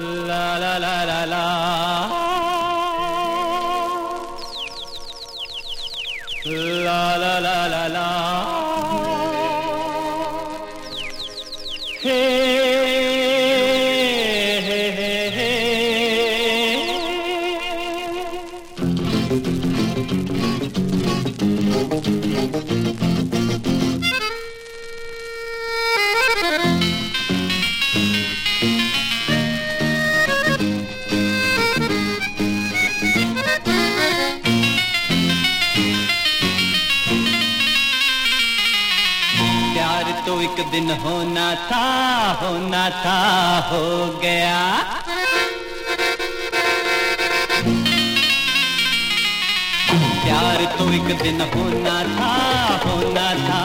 La la la la la. La la la la la. Hey. Thank you. प्यार तो एक दिन होना था होना था, हो गया। प्यार तो एक दिन होना था होना था